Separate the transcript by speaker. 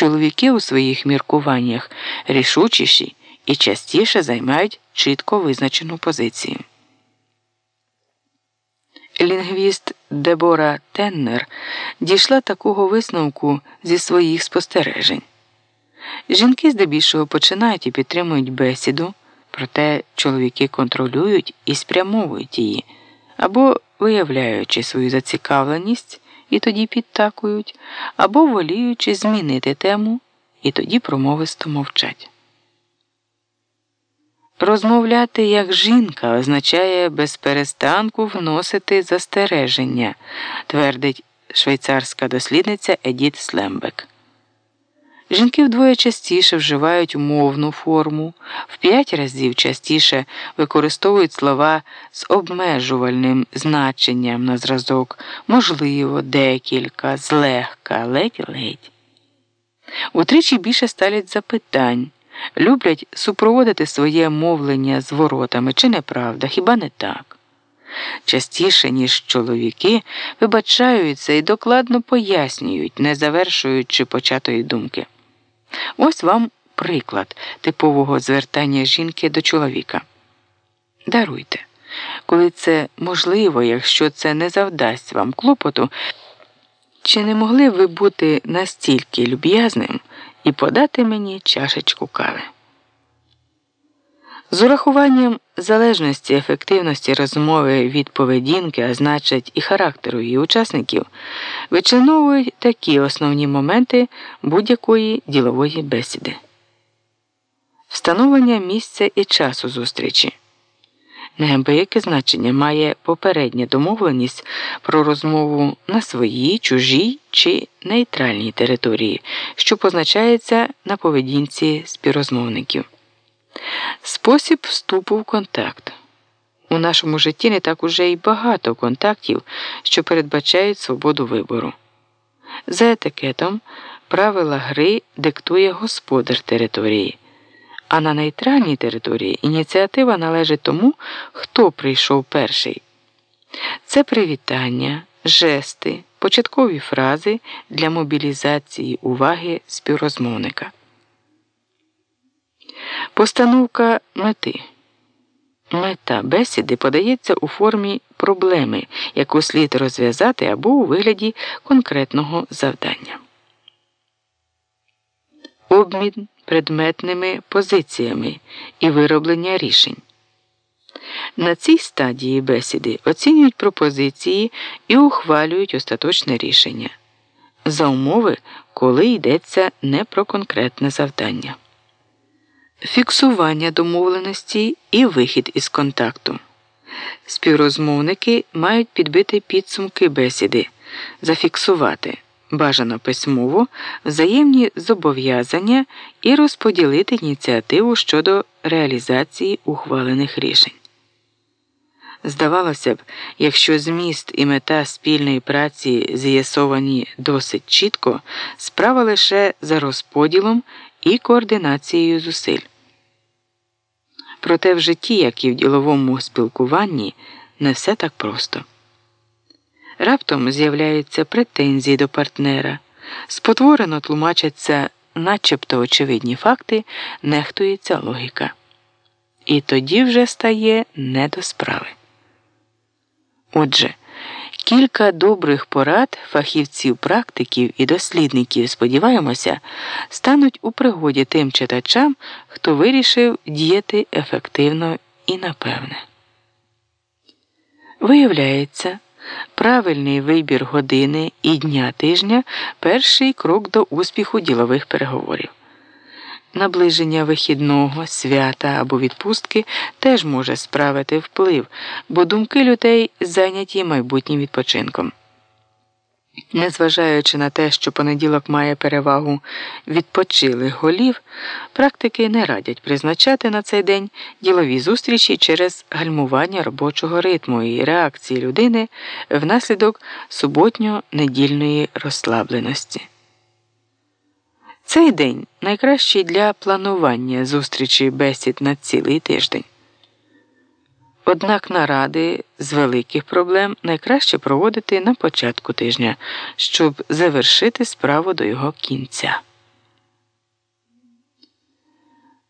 Speaker 1: Чоловіки у своїх міркуваннях рішучіші і частіше займають чітко визначену позицію. Лінгвіст Дебора Теннер дійшла такого висновку зі своїх спостережень. Жінки здебільшого починають і підтримують бесіду, проте чоловіки контролюють і спрямовують її або виявляючи свою зацікавленість і тоді підтакують, або воліючи змінити тему і тоді промовисто мовчать. Розмовляти як жінка означає безперестанку вносити застереження, твердить швейцарська дослідниця Едіт Слембек. Жінки вдвоє частіше вживають умовну форму, в п'ять разів частіше використовують слова з обмежувальним значенням на зразок, можливо, декілька, злегка, ледь-ледь. Утричі більше ставлять запитань, люблять супроводити своє мовлення зворотами, чи неправда, хіба не так? Частіше, ніж чоловіки, вибачаються і докладно пояснюють, не завершуючи початої думки. Ось вам приклад типового звертання жінки до чоловіка. Даруйте, коли це можливо, якщо це не завдасть вам клопоту, чи не могли б ви бути настільки люб'язним і подати мені чашечку кави? З урахуванням залежності ефективності розмови від поведінки, а значить і характеру її учасників, вичленовують такі основні моменти будь-якої ділової бесіди. Встановлення місця і часу зустрічі. Неабияке значення має попередня домовленість про розмову на своїй, чужій чи нейтральній території, що позначається на поведінці співрозмовників. Спосіб вступу в контакт. У нашому житті не так уже й багато контактів, що передбачають свободу вибору. За етикетом правила гри диктує господар території, а на нейтральній території ініціатива належить тому, хто прийшов перший. Це привітання, жести, початкові фрази для мобілізації уваги співрозмовника. Постановка мети. Мета бесіди подається у формі проблеми, яку слід розв'язати або у вигляді конкретного завдання. Обмін предметними позиціями і вироблення рішень. На цій стадії бесіди оцінюють пропозиції і ухвалюють остаточне рішення за умови, коли йдеться не про конкретне завдання фіксування домовленості і вихід із контакту. Співрозмовники мають підбити підсумки бесіди, зафіксувати бажано письмово взаємні зобов'язання і розподілити ініціативу щодо реалізації ухвалених рішень. Здавалося б, якщо зміст і мета спільної праці з'ясовані досить чітко, справа лише за розподілом і координацією зусиль. Проте в житті, як і в діловому спілкуванні, не все так просто. Раптом з'являються претензії до партнера, спотворено тлумачаться начебто очевидні факти, нехтується логіка. І тоді вже стає не до справи. Отже, Кілька добрих порад фахівців, практиків і дослідників, сподіваємося, стануть у пригоді тим читачам, хто вирішив діяти ефективно і напевне. Виявляється, правильний вибір години і дня тижня перший крок до успіху ділових переговорів. Наближення вихідного, свята або відпустки теж може справити вплив, бо думки людей зайняті майбутнім відпочинком. Незважаючи на те, що понеділок має перевагу відпочилих голів, практики не радять призначати на цей день ділові зустрічі через гальмування робочого ритму і реакції людини внаслідок суботньо-недільної розслабленості. Цей день найкращий для планування зустрічі бесід на цілий тиждень. Однак наради з великих проблем найкраще проводити на початку тижня, щоб завершити справу до його кінця.